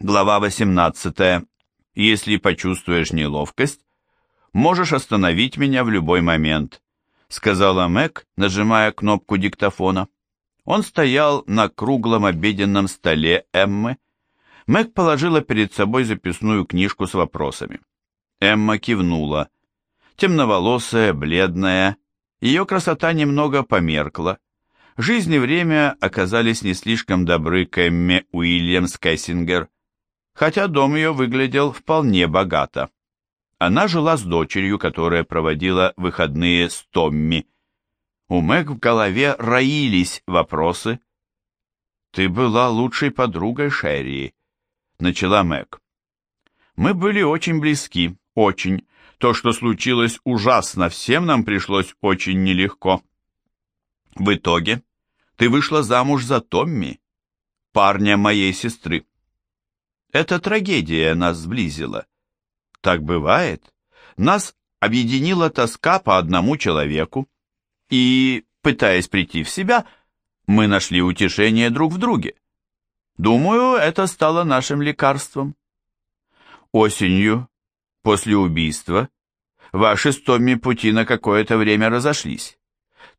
Глава 18. Если почувствуешь неловкость, можешь остановить меня в любой момент, сказала Мэг, нажимая кнопку диктофона. Он стоял на круглом обеденном столе Эммы. Мэг положила перед собой записную книжку с вопросами. Эмма кивнула. Темноволосая, бледная, ее красота немного померкла. Жизнь и время оказались не слишком добры к Эмме Уильямс Кессингер, хотя дом ее выглядел вполне богато. Она жила с дочерью, которая проводила выходные с Томми. У Мэг в голове роились вопросы. «Ты была лучшей подругой Шерри», — начала Мэг. «Мы были очень близки, очень. То, что случилось, ужасно, всем нам пришлось очень нелегко». «В итоге ты вышла замуж за Томми, парня моей сестры. Эта трагедия нас сблизила. Так бывает. Нас объединила тоска по одному человеку. И, пытаясь прийти в себя, мы нашли утешение друг в друге. Думаю, это стало нашим лекарством. Осенью, после убийства, ваши с Томми пути на какое-то время разошлись.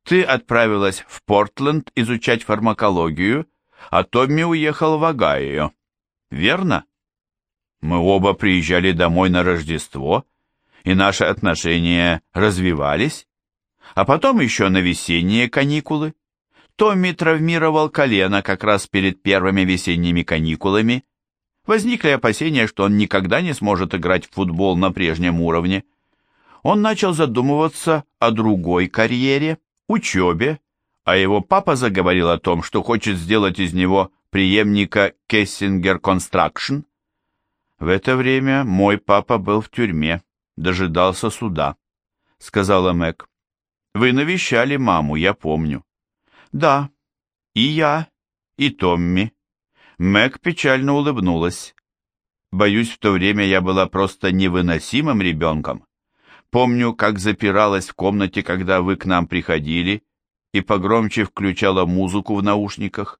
Ты отправилась в Портленд изучать фармакологию, а Томми уехал в Огайо верно? Мы оба приезжали домой на Рождество, и наши отношения развивались, а потом еще на весенние каникулы. Томми травмировал колено как раз перед первыми весенними каникулами. Возникли опасения, что он никогда не сможет играть в футбол на прежнем уровне. Он начал задумываться о другой карьере, учебе, а его папа заговорил о том, что хочет сделать из него преемника Кессингер Констракшн. В это время мой папа был в тюрьме, дожидался суда, сказала Мэг. Вы навещали маму, я помню. Да, и я, и Томми. Мэг печально улыбнулась. Боюсь, в то время я была просто невыносимым ребенком. Помню, как запиралась в комнате, когда вы к нам приходили, и погромче включала музыку в наушниках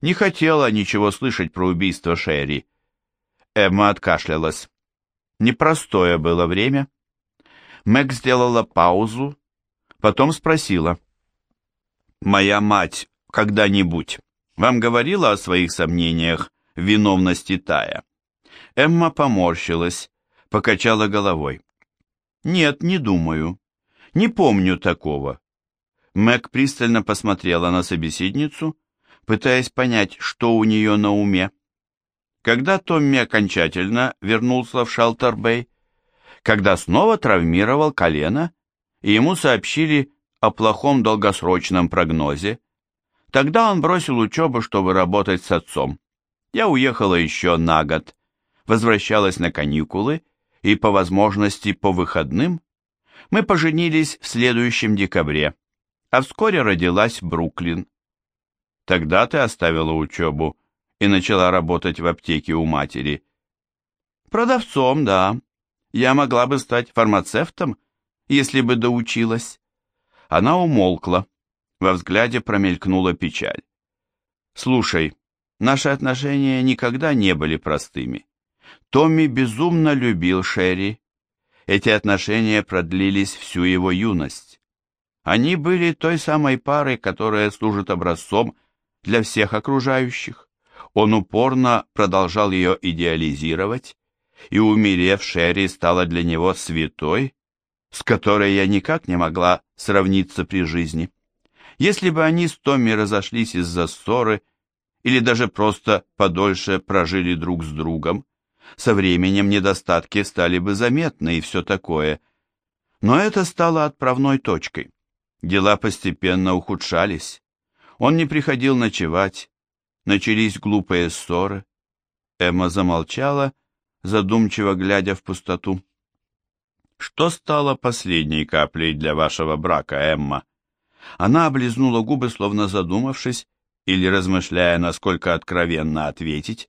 не хотела ничего слышать про убийство Шерри. Эмма откашлялась. Непростое было время. Мэг сделала паузу, потом спросила. «Моя мать когда-нибудь вам говорила о своих сомнениях в виновности Тая?» Эмма поморщилась, покачала головой. «Нет, не думаю. Не помню такого». Мэг пристально посмотрела на собеседницу, пытаясь понять, что у нее на уме. Когда Томми окончательно вернулся в Шалтербей, когда снова травмировал колено, и ему сообщили о плохом долгосрочном прогнозе, тогда он бросил учебу, чтобы работать с отцом. Я уехала еще на год, возвращалась на каникулы и, по возможности, по выходным. Мы поженились в следующем декабре, а вскоре родилась Бруклин. Тогда ты оставила учебу и начала работать в аптеке у матери. Продавцом, да. Я могла бы стать фармацевтом, если бы доучилась. Она умолкла. Во взгляде промелькнула печаль. Слушай, наши отношения никогда не были простыми. Томми безумно любил Шерри. Эти отношения продлились всю его юность. Они были той самой парой, которая служит образцом для всех окружающих. Он упорно продолжал ее идеализировать, и, умерев, Шерри стала для него святой, с которой я никак не могла сравниться при жизни. Если бы они с Томми разошлись из-за ссоры или даже просто подольше прожили друг с другом, со временем недостатки стали бы заметны и все такое. Но это стало отправной точкой. Дела постепенно ухудшались. Он не приходил ночевать, начались глупые ссоры. Эмма замолчала, задумчиво глядя в пустоту. «Что стало последней каплей для вашего брака, Эмма?» Она облизнула губы, словно задумавшись или размышляя, насколько откровенно ответить.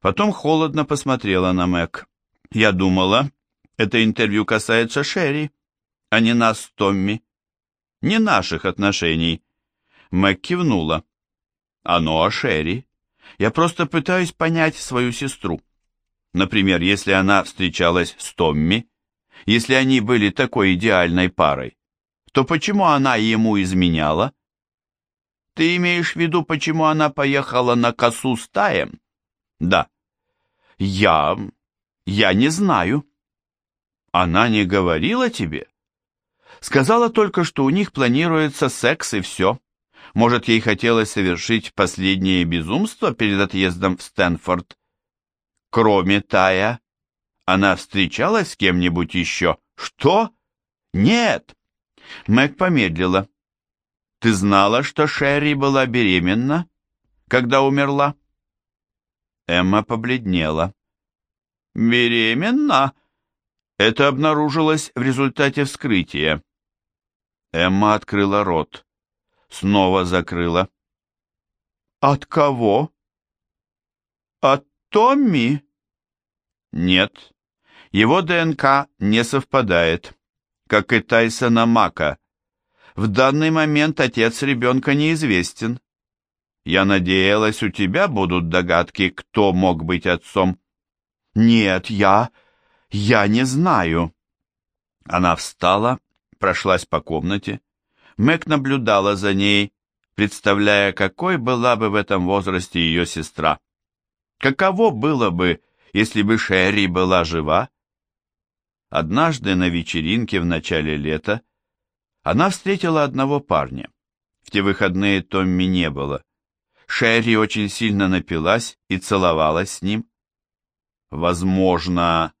Потом холодно посмотрела на Мэг. «Я думала, это интервью касается Шерри, а не нас с Томми. Не наших отношений. Мэг кивнула. «Оно о Шерри. Я просто пытаюсь понять свою сестру. Например, если она встречалась с Томми, если они были такой идеальной парой, то почему она ему изменяла? Ты имеешь в виду, почему она поехала на косу с Таем? Да. Я... я не знаю. Она не говорила тебе? Сказала только, что у них планируется секс и все. Может, ей хотелось совершить последнее безумство перед отъездом в Стэнфорд? Кроме Тая, она встречалась с кем-нибудь еще? Что? Нет. Мэг помедлила. Ты знала, что Шерри была беременна, когда умерла? Эмма побледнела. Беременна? Это обнаружилось в результате вскрытия. Эмма открыла рот. Снова закрыла. От кого? От Томми? Нет, его ДНК не совпадает, как и Тайсона Мака. В данный момент отец ребенка неизвестен. Я надеялась, у тебя будут догадки, кто мог быть отцом. Нет, я... я не знаю. Она встала, прошлась по комнате. Мэг наблюдала за ней, представляя, какой была бы в этом возрасте ее сестра. Каково было бы, если бы Шерри была жива? Однажды на вечеринке в начале лета она встретила одного парня. В те выходные Томми не было. Шерри очень сильно напилась и целовалась с ним. Возможно,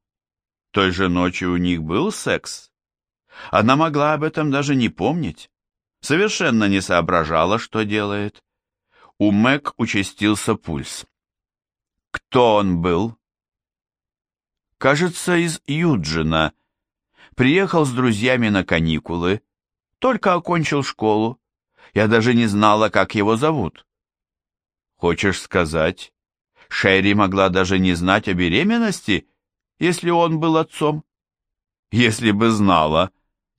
той же ночью у них был секс? Она могла об этом даже не помнить. Совершенно не соображала, что делает. У Мэг участился пульс. Кто он был? кажется, из Юджина. Приехал с друзьями на каникулы, только окончил школу. Я даже не знала, как его зовут. Хочешь сказать, Шерри могла даже не знать о беременности, если он был отцом? Если бы знала,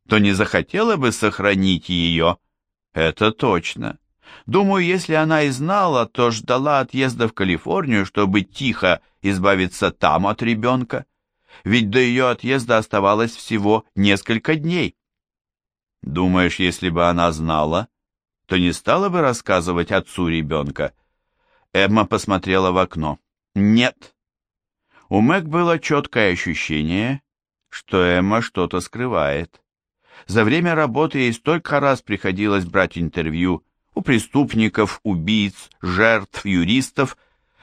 то не захотела бы сохранить ее. Это точно. Думаю, если она и знала, то ждала отъезда в Калифорнию, чтобы тихо избавиться там от ребенка. Ведь до ее отъезда оставалось всего несколько дней. Думаешь, если бы она знала, то не стала бы рассказывать отцу ребенка? Эмма посмотрела в окно. Нет. У Мэг было четкое ощущение, что Эмма что-то скрывает. За время работы ей столько раз приходилось брать интервью у преступников, убийц, жертв, юристов,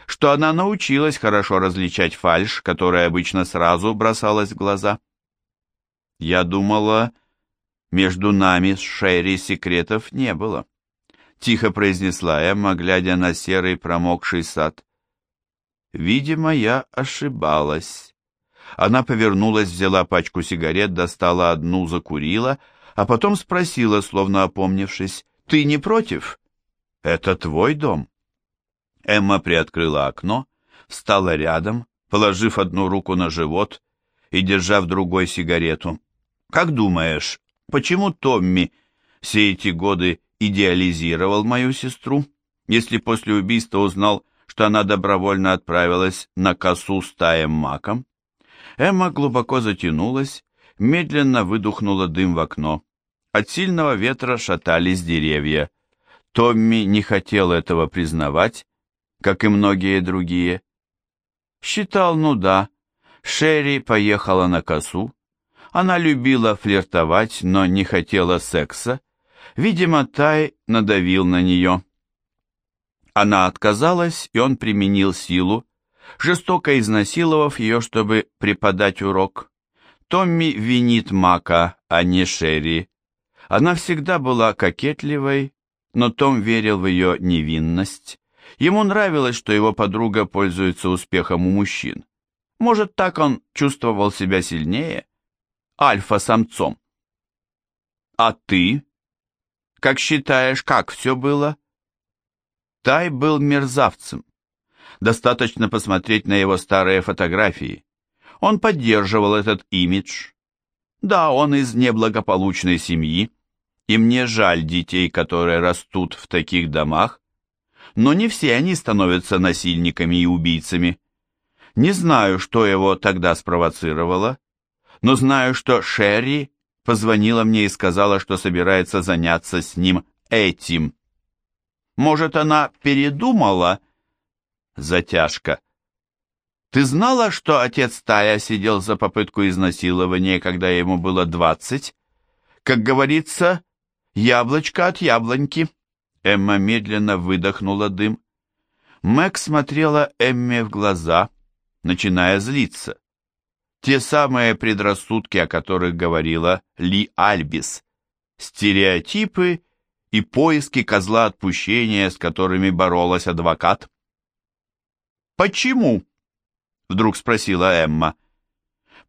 что она научилась хорошо различать фальшь, которая обычно сразу бросалась в глаза. Я думала, между нами с Шерри секретов не было. Тихо произнесла Эмма, глядя на серый промокший сад. Видимо, я ошибалась. Она повернулась, взяла пачку сигарет, достала одну, закурила, а потом спросила, словно опомнившись, ты не против? Это твой дом. Эмма приоткрыла окно, встала рядом, положив одну руку на живот и держа в другой сигарету. Как думаешь, почему Томми все эти годы идеализировал мою сестру, если после убийства узнал, что она добровольно отправилась на косу с таем маком? Эмма глубоко затянулась, медленно выдохнула дым в окно. От сильного ветра шатались деревья. Томми не хотел этого признавать, как и многие другие. Считал, ну да, Шерри поехала на косу. Она любила флиртовать, но не хотела секса. Видимо, Тай надавил на нее. Она отказалась, и он применил силу, жестоко изнасиловав ее, чтобы преподать урок. Томми винит Мака, а не Шерри. Она всегда была кокетливой, но Том верил в ее невинность. Ему нравилось, что его подруга пользуется успехом у мужчин. Может, так он чувствовал себя сильнее? Альфа-самцом. А ты? Как считаешь, как все было? Тай был мерзавцем. Достаточно посмотреть на его старые фотографии. Он поддерживал этот имидж, да, он из неблагополучной семьи, и мне жаль детей, которые растут в таких домах, но не все они становятся насильниками и убийцами. Не знаю, что его тогда спровоцировало, но знаю, что Шерри позвонила мне и сказала, что собирается заняться с ним этим. Может, она передумала? Затяжка. Ты знала, что отец Тая сидел за попытку изнасилования, когда ему было двадцать? Как говорится, яблочко от яблоньки. Эмма медленно выдохнула дым. Мэг смотрела Эмме в глаза, начиная злиться. Те самые предрассудки, о которых говорила Ли Альбис. Стереотипы и поиски козла отпущения, с которыми боролась адвокат. «Почему?» — вдруг спросила Эмма.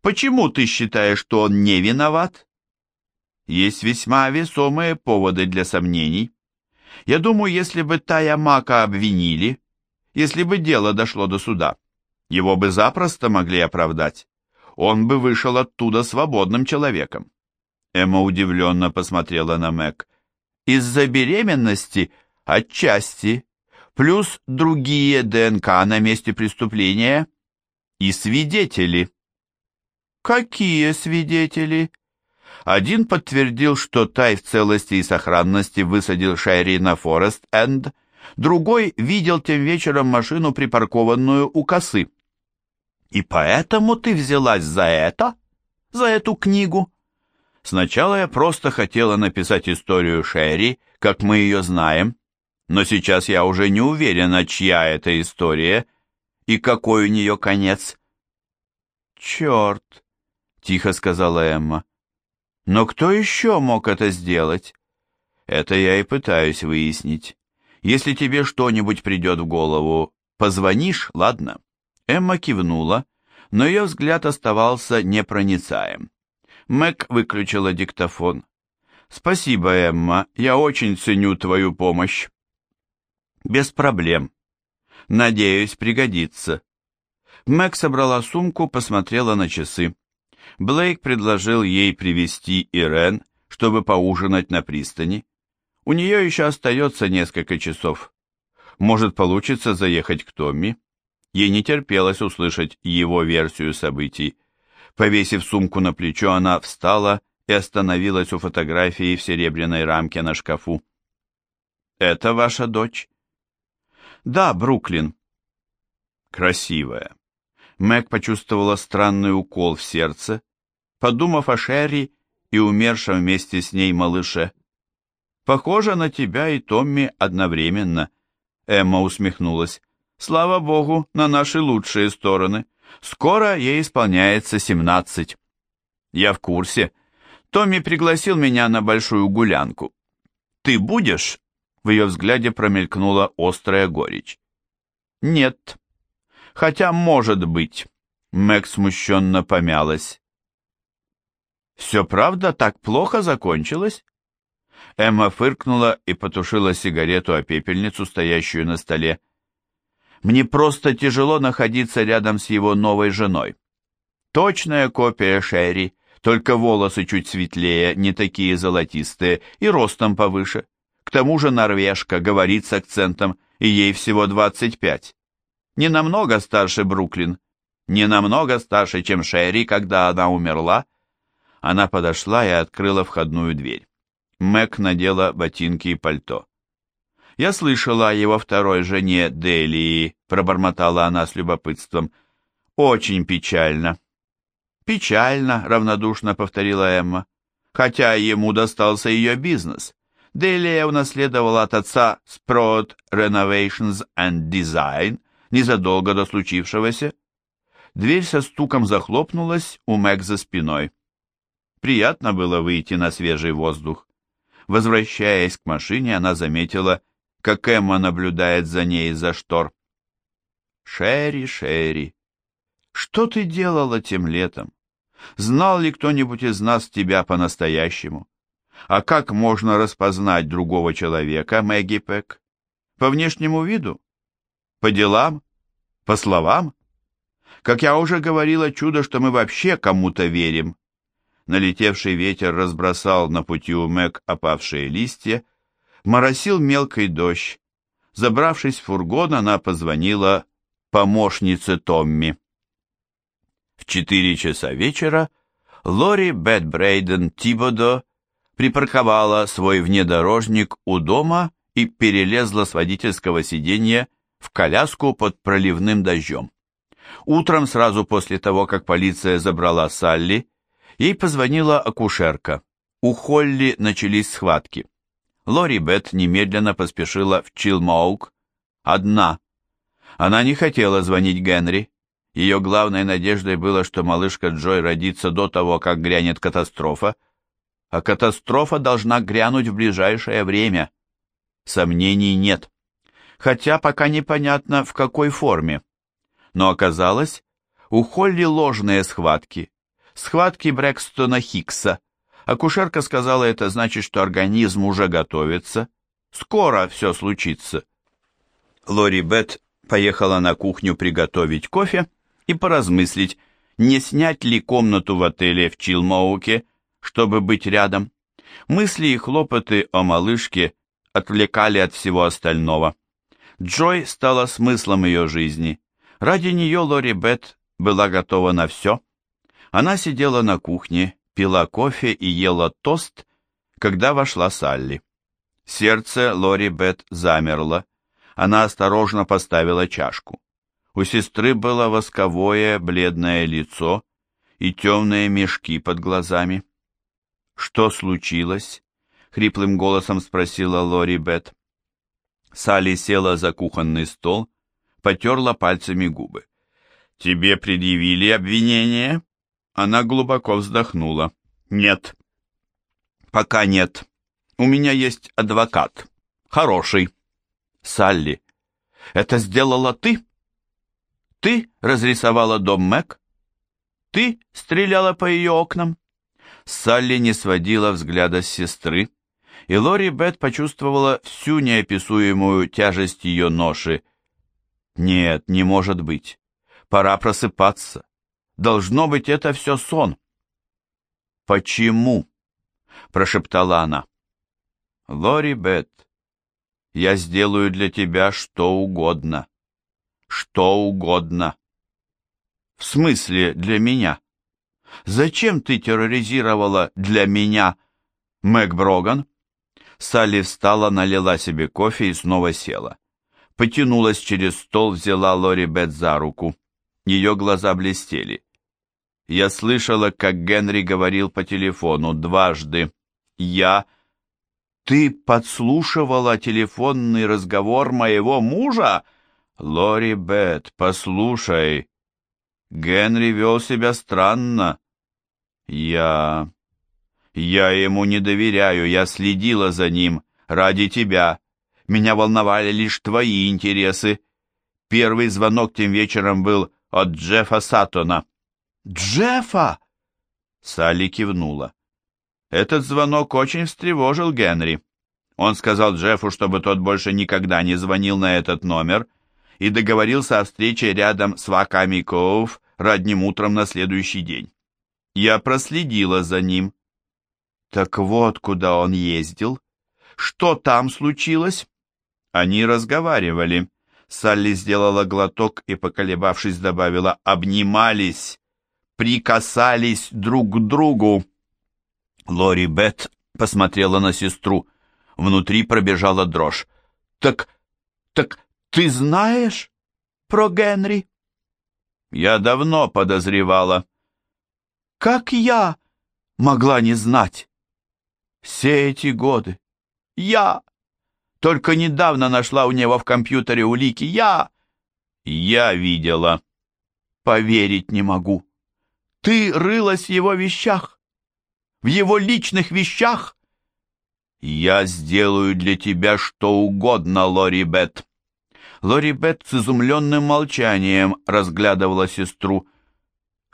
«Почему ты считаешь, что он не виноват?» Есть весьма весомые поводы для сомнений. Я думаю, если бы Тая Мака обвинили, если бы дело дошло до суда, его бы запросто могли оправдать. Он бы вышел оттуда свободным человеком. Эмма удивленно посмотрела на Мэг. Из-за беременности? Отчасти. Плюс другие ДНК на месте преступления и свидетели. Какие свидетели? Один подтвердил, что Тай в целости и сохранности высадил Шайри на Форест-Энд, другой видел тем вечером машину, припаркованную у косы. «И поэтому ты взялась за это? За эту книгу?» Сначала я просто хотела написать историю Шерри, как мы ее знаем, но сейчас я уже не уверена, чья это история и какой у нее конец. «Черт!» — тихо сказала Эмма. «Но кто еще мог это сделать?» «Это я и пытаюсь выяснить. Если тебе что-нибудь придет в голову, позвонишь, ладно?» Эмма кивнула, но ее взгляд оставался непроницаем. Мэг выключила диктофон. «Спасибо, Эмма, я очень ценю твою помощь». «Без проблем. Надеюсь, пригодится». Мэг собрала сумку, посмотрела на часы. Блейк предложил ей привести Ирен, чтобы поужинать на пристани. У нее еще остается несколько часов. Может, получится заехать к Томми? Ей не терпелось услышать его версию событий. Повесив сумку на плечо, она встала и остановилась у фотографии в серебряной рамке на шкафу. «Это ваша дочь?» «Да, Бруклин». «Красивая». Мэг почувствовала странный укол в сердце, подумав о Шерри и умершем вместе с ней малыше. «Похоже на тебя и Томми одновременно», — Эмма усмехнулась. «Слава богу, на наши лучшие стороны». Скоро ей исполняется семнадцать. Я в курсе. Томми пригласил меня на большую гулянку. Ты будешь? В ее взгляде промелькнула острая горечь. Нет. Хотя, может быть. Мэг смущенно помялась. «Все правда так плохо закончилось?» Эмма фыркнула и потушила сигарету о пепельницу, стоящую на столе. Мне просто тяжело находиться рядом с его новой женой. Точная копия Шерри, только волосы чуть светлее, не такие золотистые, и ростом повыше. К тому же норвежка, говорит с акцентом, и ей всего 25. Не намного старше Бруклин, не намного старше, чем Шерри, когда она умерла. Она подошла и открыла входную дверь. Мэг надела ботинки и пальто. Я слышала о его второй жене Делии, пробормотала она с любопытством. Очень печально. Печально, равнодушно повторила Эмма. Хотя ему достался ее бизнес. Делия унаследовала от отца Sprott Renovations and Design незадолго до случившегося. Дверь со стуком захлопнулась у Мэг за спиной. Приятно было выйти на свежий воздух. Возвращаясь к машине, она заметила, как Эмма наблюдает за ней из-за штор. «Шерри, Шерри, что ты делала тем летом? Знал ли кто-нибудь из нас тебя по-настоящему? А как можно распознать другого человека, Мэгги Пэк? По внешнему виду? По делам? По словам? Как я уже говорила, чудо, что мы вообще кому-то верим». Налетевший ветер разбросал на пути у Мэг опавшие листья, Моросил мелкий дождь. Забравшись в фургон, она позвонила помощнице Томми. В четыре часа вечера Лори Бет Брейден Тибодо припарковала свой внедорожник у дома и перелезла с водительского сиденья в коляску под проливным дождем. Утром, сразу после того, как полиция забрала Салли, ей позвонила акушерка. У Холли начались схватки. Лори Бет немедленно поспешила в Чилмоук. Одна. Она не хотела звонить Генри. Ее главной надеждой было, что малышка Джой родится до того, как грянет катастрофа, а катастрофа должна грянуть в ближайшее время. Сомнений нет. Хотя пока непонятно, в какой форме. Но оказалось, у Холли ложные схватки. Схватки Брэкстона Хикса. Акушерка сказала, это значит, что организм уже готовится. Скоро все случится. Лори Бет поехала на кухню приготовить кофе и поразмыслить, не снять ли комнату в отеле в Чилмоуке, чтобы быть рядом. Мысли и хлопоты о малышке отвлекали от всего остального. Джой стала смыслом ее жизни. Ради нее Лори Бет была готова на все. Она сидела на кухне, пила кофе и ела тост, когда вошла Салли. Сердце Лори Бет замерло. Она осторожно поставила чашку. У сестры было восковое бледное лицо и темные мешки под глазами. «Что случилось?» — хриплым голосом спросила Лори Бет. Салли села за кухонный стол, потерла пальцами губы. «Тебе предъявили обвинение?» Она глубоко вздохнула. «Нет». «Пока нет. У меня есть адвокат. Хороший». «Салли, это сделала ты?» «Ты разрисовала дом Мэг? Ты стреляла по ее окнам?» Салли не сводила взгляда с сестры, и Лори Бет почувствовала всю неописуемую тяжесть ее ноши. «Нет, не может быть. Пора просыпаться. Должно быть, это все сон». «Почему?» — прошептала она. «Лори Бет, я сделаю для тебя что угодно. Что угодно». «В смысле для меня?» Зачем ты терроризировала для меня Мэг Броган?» Салли встала, налила себе кофе и снова села. Потянулась через стол, взяла Лори Бет за руку. Ее глаза блестели. Я слышала, как Генри говорил по телефону дважды. Я... Ты подслушивала телефонный разговор моего мужа? Лори Бет, послушай. Генри вел себя странно. Я... Я ему не доверяю, я следила за ним. Ради тебя. Меня волновали лишь твои интересы. Первый звонок тем вечером был от Джеффа Саттона. «Джеффа!» Салли кивнула. Этот звонок очень встревожил Генри. Он сказал Джеффу, чтобы тот больше никогда не звонил на этот номер, и договорился о встрече рядом с Ваками Коув ранним утром на следующий день. Я проследила за ним. Так вот, куда он ездил. Что там случилось? Они разговаривали. Салли сделала глоток и, поколебавшись, добавила «обнимались, прикасались друг к другу». Лори Бет посмотрела на сестру. Внутри пробежала дрожь. «Так, так ты знаешь про Генри?» «Я давно подозревала», как я могла не знать? Все эти годы. Я! Только недавно нашла у него в компьютере улики. Я! Я видела. Поверить не могу. Ты рылась в его вещах? В его личных вещах? Я сделаю для тебя что угодно, Лори Бет. Лори Бет с изумленным молчанием разглядывала сестру.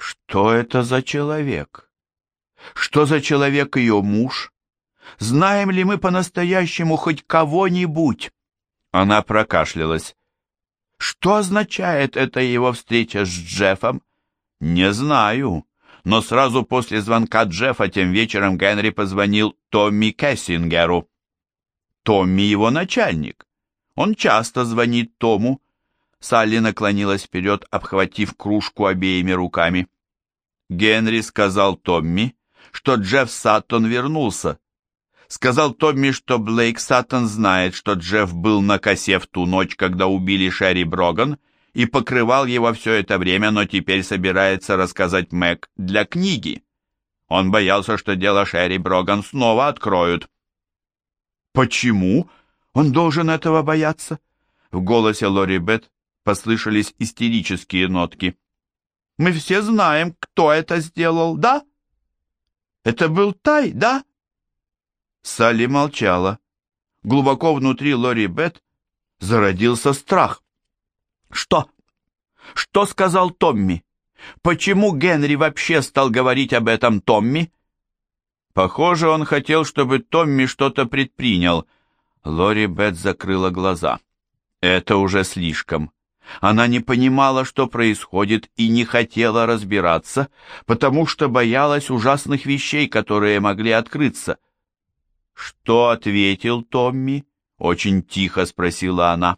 Что это за человек? Что за человек ее муж? Знаем ли мы по-настоящему хоть кого-нибудь? Она прокашлялась. Что означает эта его встреча с Джеффом? Не знаю. Но сразу после звонка Джеффа тем вечером Генри позвонил Томми Кессингеру. Томми его начальник. Он часто звонит Тому. Салли наклонилась вперед, обхватив кружку обеими руками. Генри сказал Томми, что Джефф Саттон вернулся. Сказал Томми, что Блейк Саттон знает, что Джефф был на косе в ту ночь, когда убили Шерри Броган, и покрывал его все это время, но теперь собирается рассказать Мэг для книги. Он боялся, что дело Шерри Броган снова откроют. «Почему он должен этого бояться?» В голосе Лори Бет послышались истерические нотки. «Мы все знаем, кто это сделал, да? Это был Тай, да?» Салли молчала. Глубоко внутри Лори Бет зародился страх. «Что? Что сказал Томми?» Почему Генри вообще стал говорить об этом Томми? Похоже, он хотел, чтобы Томми что-то предпринял. Лори Бет закрыла глаза. Это уже слишком. Она не понимала, что происходит, и не хотела разбираться, потому что боялась ужасных вещей, которые могли открыться. «Что ответил Томми?» — очень тихо спросила она.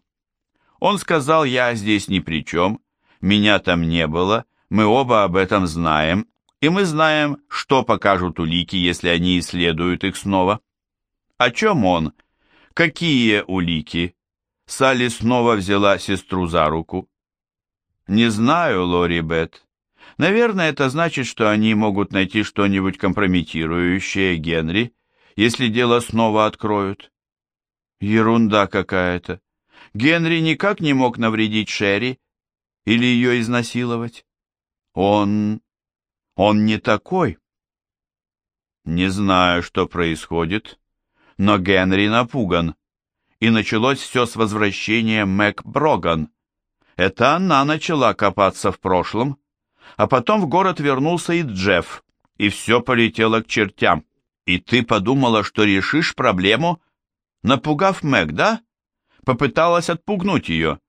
Он сказал, я здесь ни при чем, меня там не было, мы оба об этом знаем, и мы знаем, что покажут улики, если они исследуют их снова. О чем он? Какие улики? Салли снова взяла сестру за руку. Не знаю, Лори Бет. Наверное, это значит, что они могут найти что-нибудь компрометирующее Генри, если дело снова откроют. Ерунда какая-то. Генри никак не мог навредить Шерри или ее изнасиловать. Он... он не такой. Не знаю, что происходит, но Генри напуган. И началось все с возвращения Мэг Броган. Это она начала копаться в прошлом, а потом в город вернулся и Джефф, и все полетело к чертям. И ты подумала, что решишь проблему, напугав Мэг, да? Попыталась отпугнуть ее.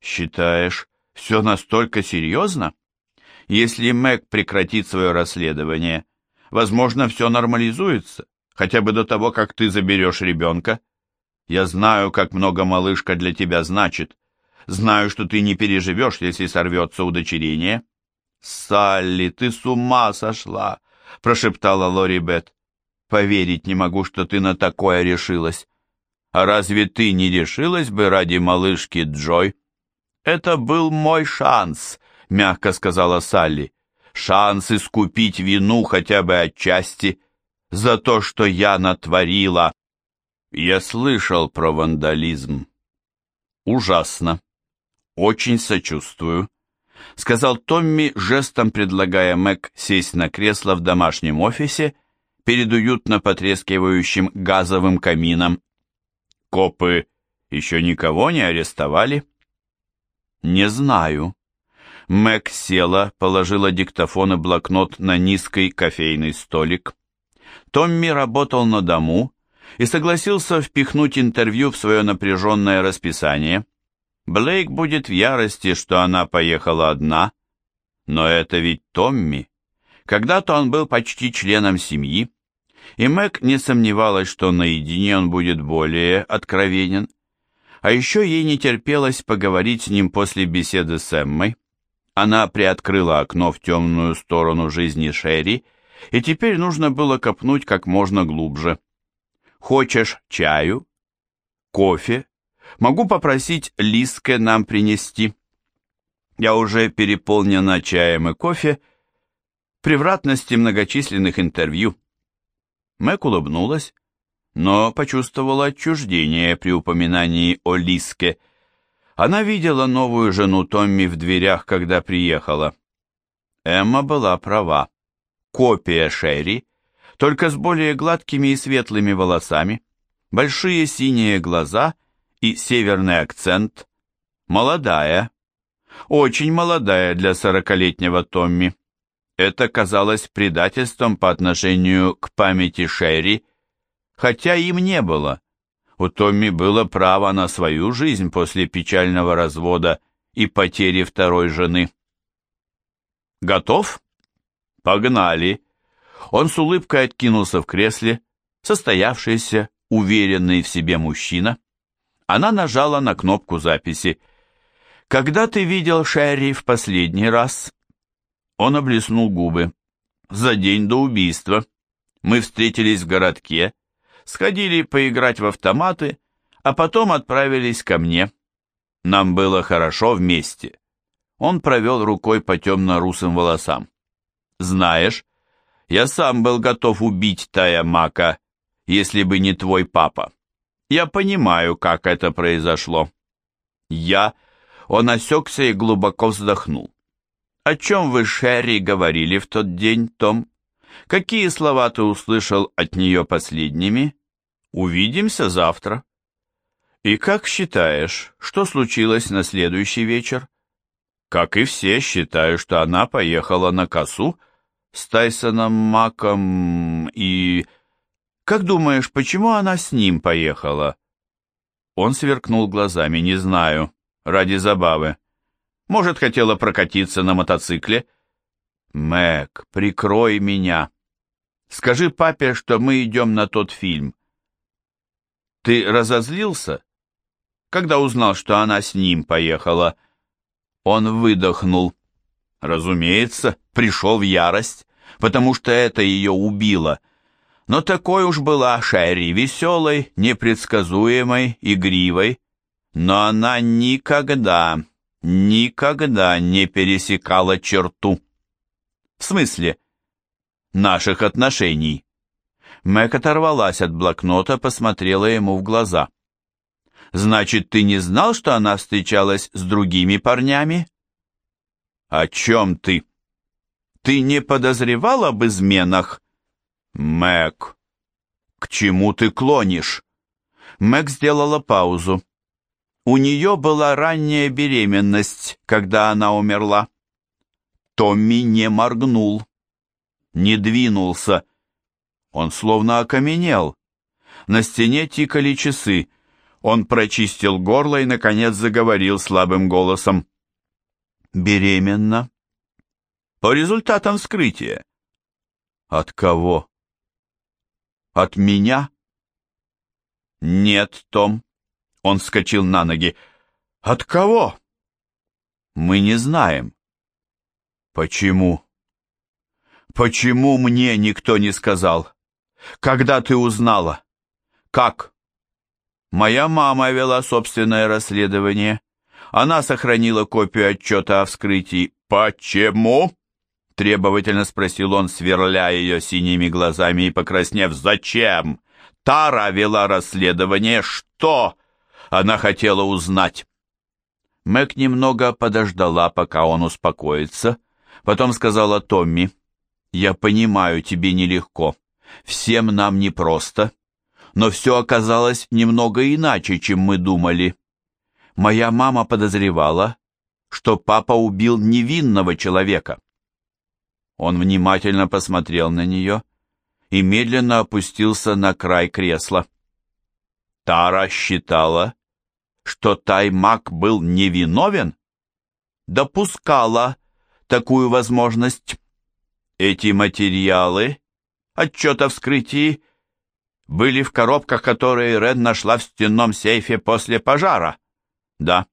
Считаешь, все настолько серьезно? Если Мэг прекратит свое расследование, возможно, все нормализуется, хотя бы до того, как ты заберешь ребенка. Я знаю, как много малышка для тебя значит. Знаю, что ты не переживешь, если сорвется удочерение. «Салли, ты с ума сошла!» — прошептала Лори Бет. «Поверить не могу, что ты на такое решилась. А разве ты не решилась бы ради малышки Джой?» «Это был мой шанс», мягко сказала Салли. «Шанс искупить вину хотя бы отчасти за то, что я натворила». Я слышал про вандализм. Ужасно. Очень сочувствую. Сказал Томми, жестом предлагая Мэг сесть на кресло в домашнем офисе перед уютно потрескивающим газовым камином. Копы еще никого не арестовали? Не знаю. Мэг села, положила диктофон и блокнот на низкий кофейный столик. Томми работал на дому и согласился впихнуть интервью в свое напряженное расписание. Блейк будет в ярости, что она поехала одна, но это ведь Томми. Когда-то он был почти членом семьи, и Мэг не сомневалась, что наедине он будет более откровенен. А еще ей не терпелось поговорить с ним после беседы с Эммой. Она приоткрыла окно в темную сторону жизни Шерри, и теперь нужно было копнуть как можно глубже. «Хочешь чаю? Кофе? Могу попросить Лиске нам принести?» Я уже переполнена чаем и кофе, превратности многочисленных интервью. Мэг улыбнулась, но почувствовала отчуждение при упоминании о Лиске – она видела новую жену Томми в дверях, когда приехала. Эмма была права. Копия Шерри, только с более гладкими и светлыми волосами, большие синие глаза и северный акцент. Молодая, очень молодая для сорокалетнего Томми. Это казалось предательством по отношению к памяти Шерри, хотя им не было. У Томми было право на свою жизнь после печального развода и потери второй жены. «Готов?» «Погнали!» Он с улыбкой откинулся в кресле, состоявшийся, уверенный в себе мужчина. Она нажала на кнопку записи. «Когда ты видел Шерри в последний раз?» Он облизнул губы. За день до убийства. Мы встретились в городке, сходили поиграть в автоматы, а потом отправились ко мне. Нам было хорошо вместе. Он провел рукой по темно-русым волосам. Знаешь, я сам был готов убить Тая Мака, если бы не твой папа. Я понимаю, как это произошло. Я... Он осекся и глубоко вздохнул. «О чем вы, Шерри, говорили в тот день, Том? Какие слова ты услышал от нее последними? Увидимся завтра». «И как считаешь, что случилось на следующий вечер?» «Как и все, считаю, что она поехала на косу с Тайсоном Маком и...» «Как думаешь, почему она с ним поехала?» Он сверкнул глазами, не знаю, ради забавы. Может, хотела прокатиться на мотоцикле? Мэг, прикрой меня. Скажи папе, что мы идем на тот фильм. Ты разозлился? Когда узнал, что она с ним поехала? Он выдохнул. Разумеется, пришел в ярость, потому что это ее убило. Но такой уж была Шерри, веселой, непредсказуемой, игривой. Но она никогда, никогда не пересекала черту. В смысле? Наших отношений. Мэг оторвалась от блокнота, посмотрела ему в глаза. «Значит, ты не знал, что она встречалась с другими парнями?» «О чем ты?» «Ты не подозревал об изменах?» «Мэг, к чему ты клонишь?» Мэг сделала паузу. У нее была ранняя беременность, когда она умерла. Томми не моргнул, не двинулся. Он словно окаменел. На стене тикали часы. Он прочистил горло и, наконец, заговорил слабым голосом. «Беременна?» «По результатам вскрытия». «От кого?» «От меня?» «Нет, Том». Он вскочил на ноги. «От кого?» «Мы не знаем». «Почему?» «Почему мне никто не сказал? Когда ты узнала? Как?» «Моя мама вела собственное расследование. Она сохранила копию отчета о вскрытии. Почему?» Требовательно спросил он, сверля ее синими глазами и покраснев. «Зачем? Тара вела расследование. Что?» Она хотела узнать. Мэг немного подождала, пока он успокоится. Потом сказала Томми, «Я понимаю, тебе нелегко. Всем нам непросто. Но все оказалось немного иначе, чем мы думали. Моя мама подозревала, что папа убил невинного человека». Он внимательно посмотрел на нее и медленно опустился на край кресла. Тара считала, что Таймак был невиновен? Допускала такую возможность. Эти материалы, отчет о вскрытии, были в коробках, которые Ред нашла в стенном сейфе после пожара. Да.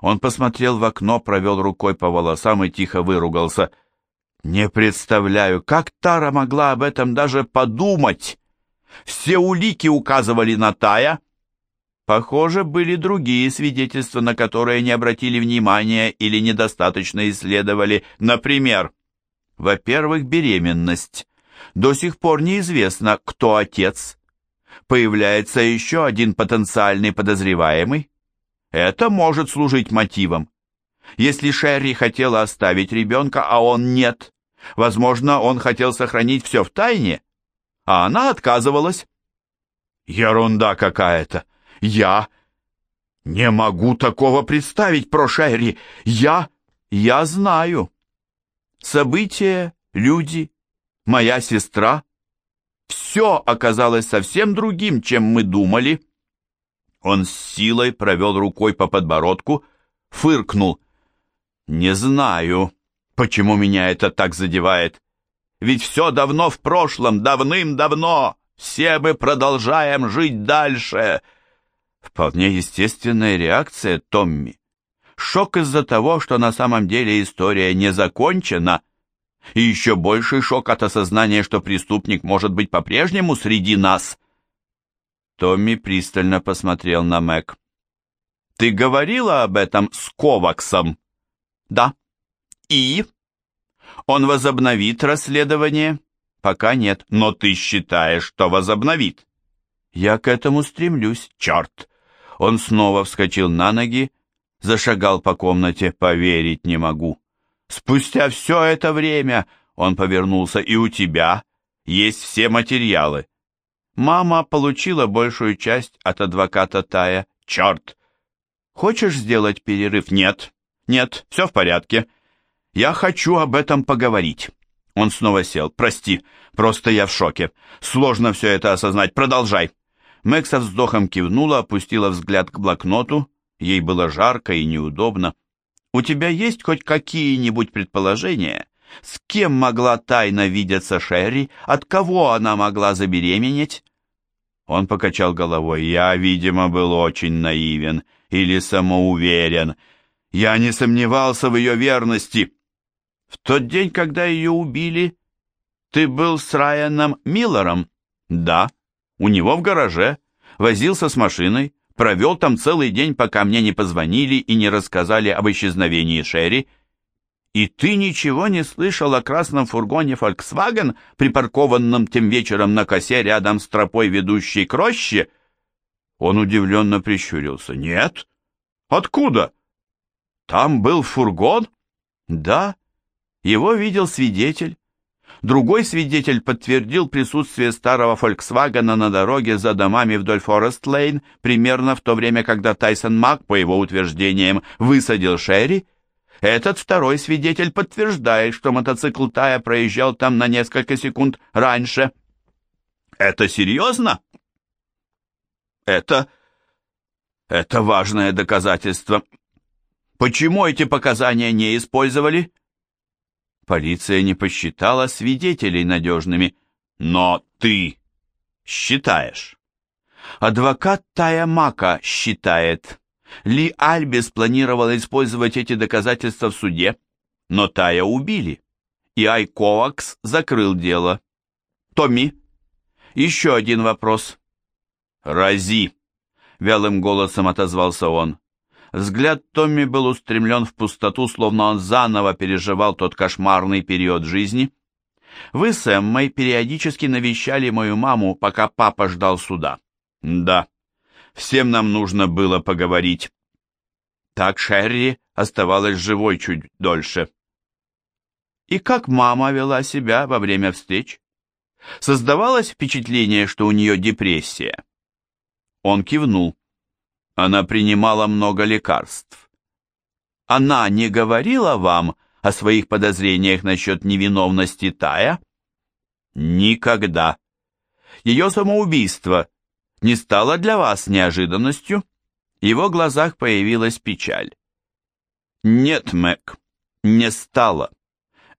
Он посмотрел в окно, провел рукой по волосам и тихо выругался. Не представляю, как Тара могла об этом даже подумать. Все улики указывали на Тая, Похоже, были другие свидетельства, на которые не обратили внимания или недостаточно исследовали. Например, во-первых, беременность. До сих пор неизвестно, кто отец. Появляется еще один потенциальный подозреваемый. Это может служить мотивом. Если Шерри хотела оставить ребенка, а он нет, возможно, он хотел сохранить все в тайне, а она отказывалась. Ерунда какая-то. Я не могу такого представить, Прошайри. Я... я знаю. События, люди, моя сестра. Все оказалось совсем другим, чем мы думали. Он с силой провел рукой по подбородку, фыркнул. «Не знаю, почему меня это так задевает. Ведь все давно в прошлом, давным-давно. Все мы продолжаем жить дальше. Вполне естественная реакция Томми. Шок из-за того, что на самом деле история не закончена. И еще больший шок от осознания, что преступник может быть по-прежнему среди нас. Томми пристально посмотрел на Мэг. «Ты говорила об этом с Коваксом?» «Да». «И?» «Он возобновит расследование?» «Пока нет, но ты считаешь, что возобновит?» «Я к этому стремлюсь, черт!» Он снова вскочил на ноги, зашагал по комнате, поверить не могу. «Спустя все это время...» Он повернулся, и у тебя есть все материалы. Мама получила большую часть от адвоката Тая. Черт! Хочешь сделать перерыв? Нет. Нет, все в порядке. Я хочу об этом поговорить. Он снова сел. Прости, просто я в шоке. Сложно все это осознать. Продолжай. Мэг со вздохом кивнула, опустила взгляд к блокноту. Ей было жарко и неудобно. «У тебя есть хоть какие-нибудь предположения, с кем могла тайно видеться Шерри, от кого она могла забеременеть?» Он покачал головой. «Я, видимо, был очень наивен или самоуверен. Я не сомневался в ее верности. В тот день, когда ее убили, ты был с Райаном Миллером?» «Да, у него в гараже. Возился с машиной, провел там целый день, пока мне не позвонили и не рассказали об исчезновении Шерри. И ты ничего не слышал о красном фургоне Volkswagen, припаркованном тем вечером на косе рядом с тропой, ведущей к роще? Он удивленно прищурился. Нет? Откуда? Там был фургон? Да. Его видел свидетель. Другой свидетель подтвердил присутствие старого Volkswagen на дороге за домами вдоль Форест-Лейн примерно в то время, когда Тайсон Мак, по его утверждениям, высадил Шерри, этот второй свидетель подтверждает, что мотоцикл Тая проезжал там на несколько секунд раньше. Это серьезно? Это... это важное доказательство. Почему эти показания не использовали? Полиция не посчитала свидетелей надежными. Но ты считаешь. Адвокат Тая Мака считает. Ли Альбис планировал использовать эти доказательства в суде, но Тая убили, и Айковакс закрыл дело. Томми, еще один вопрос. «Рази!» — вялым голосом отозвался он. Взгляд Томми был устремлен в пустоту, словно он заново переживал тот кошмарный период жизни. «Вы с Эммой периодически навещали мою маму, пока папа ждал суда». «Да», Всем нам нужно было поговорить. Так Шерри оставалась живой чуть дольше. И как мама вела себя во время встреч? Создавалось впечатление, что у нее депрессия. Он кивнул. Она принимала много лекарств. Она не говорила вам о своих подозрениях насчет невиновности Тая? Никогда. Ее самоубийство не стало для вас неожиданностью?» В его глазах появилась печаль. «Нет, Мэг, не стало».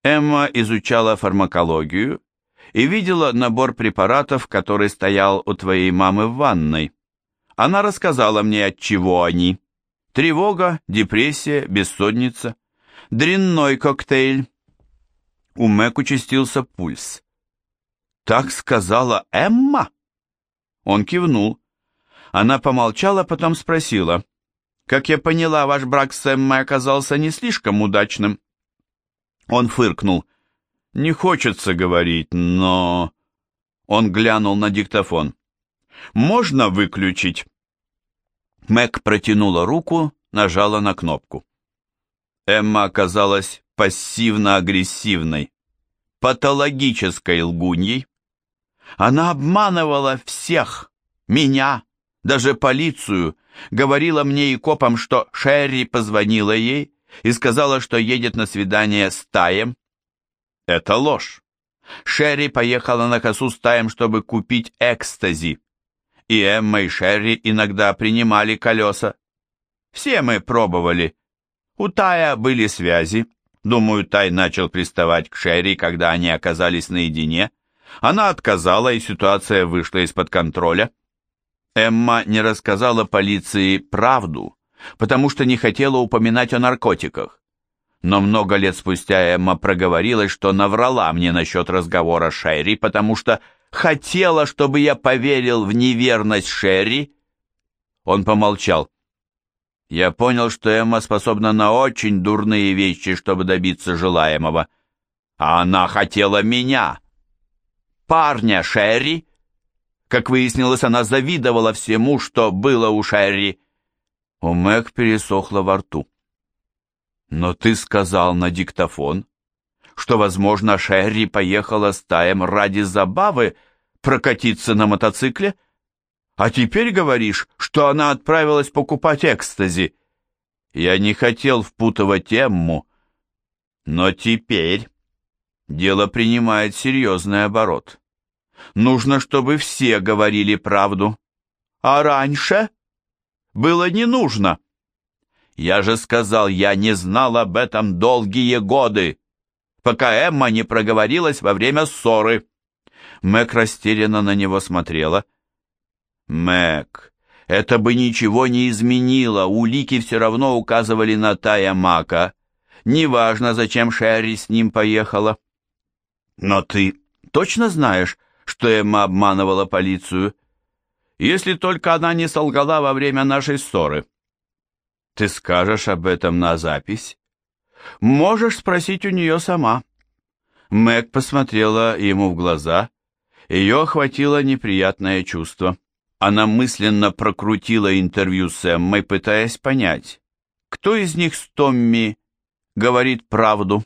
Эмма изучала фармакологию и видела набор препаратов, который стоял у твоей мамы в ванной. Она рассказала мне, от чего они. Тревога, депрессия, бессонница. Дрянной коктейль. У Мэг участился пульс. «Так сказала Эмма?» Он кивнул. Она помолчала, потом спросила. «Как я поняла, ваш брак с Эммой оказался не слишком удачным». Он фыркнул. «Не хочется говорить, но...» Он глянул на диктофон. «Можно выключить?» Мэг протянула руку, нажала на кнопку. Эмма оказалась пассивно-агрессивной, патологической лгуньей, она обманывала всех, меня, даже полицию, говорила мне и копам, что Шерри позвонила ей и сказала, что едет на свидание с Таем. Это ложь. Шерри поехала на косу с Таем, чтобы купить экстази. И Эмма и Шерри иногда принимали колеса. Все мы пробовали. У Тая были связи. Думаю, Тай начал приставать к Шерри, когда они оказались наедине. Она отказала, и ситуация вышла из-под контроля. Эмма не рассказала полиции правду, потому что не хотела упоминать о наркотиках. Но много лет спустя Эмма проговорилась, что наврала мне насчет разговора Шерри, потому что хотела, чтобы я поверил в неверность Шерри. Он помолчал. Я понял, что Эмма способна на очень дурные вещи, чтобы добиться желаемого. А она хотела меня. Парня Шерри. Как выяснилось, она завидовала всему, что было у Шерри. У Мэг пересохло во рту. Но ты сказал на диктофон, что, возможно, Шерри поехала с Таем ради забавы прокатиться на мотоцикле, а теперь говоришь, что она отправилась покупать экстази. Я не хотел впутывать Эмму, но теперь дело принимает серьезный оборот. Нужно, чтобы все говорили правду. А раньше было не нужно. Я же сказал, я не знал об этом долгие годы, пока Эмма не проговорилась во время ссоры. Мэг растерянно на него смотрела. Мэг, это бы ничего не изменило, улики все равно указывали на Тая Мака. Неважно, зачем Шерри с ним поехала. Но ты точно знаешь, что Эмма обманывала полицию? Если только она не солгала во время нашей ссоры. Ты скажешь об этом на запись? Можешь спросить у нее сама. Мэг посмотрела ему в глаза. Ее охватило неприятное чувство. Она мысленно прокрутила интервью с Эммой, пытаясь понять, кто из них с Томми говорит правду.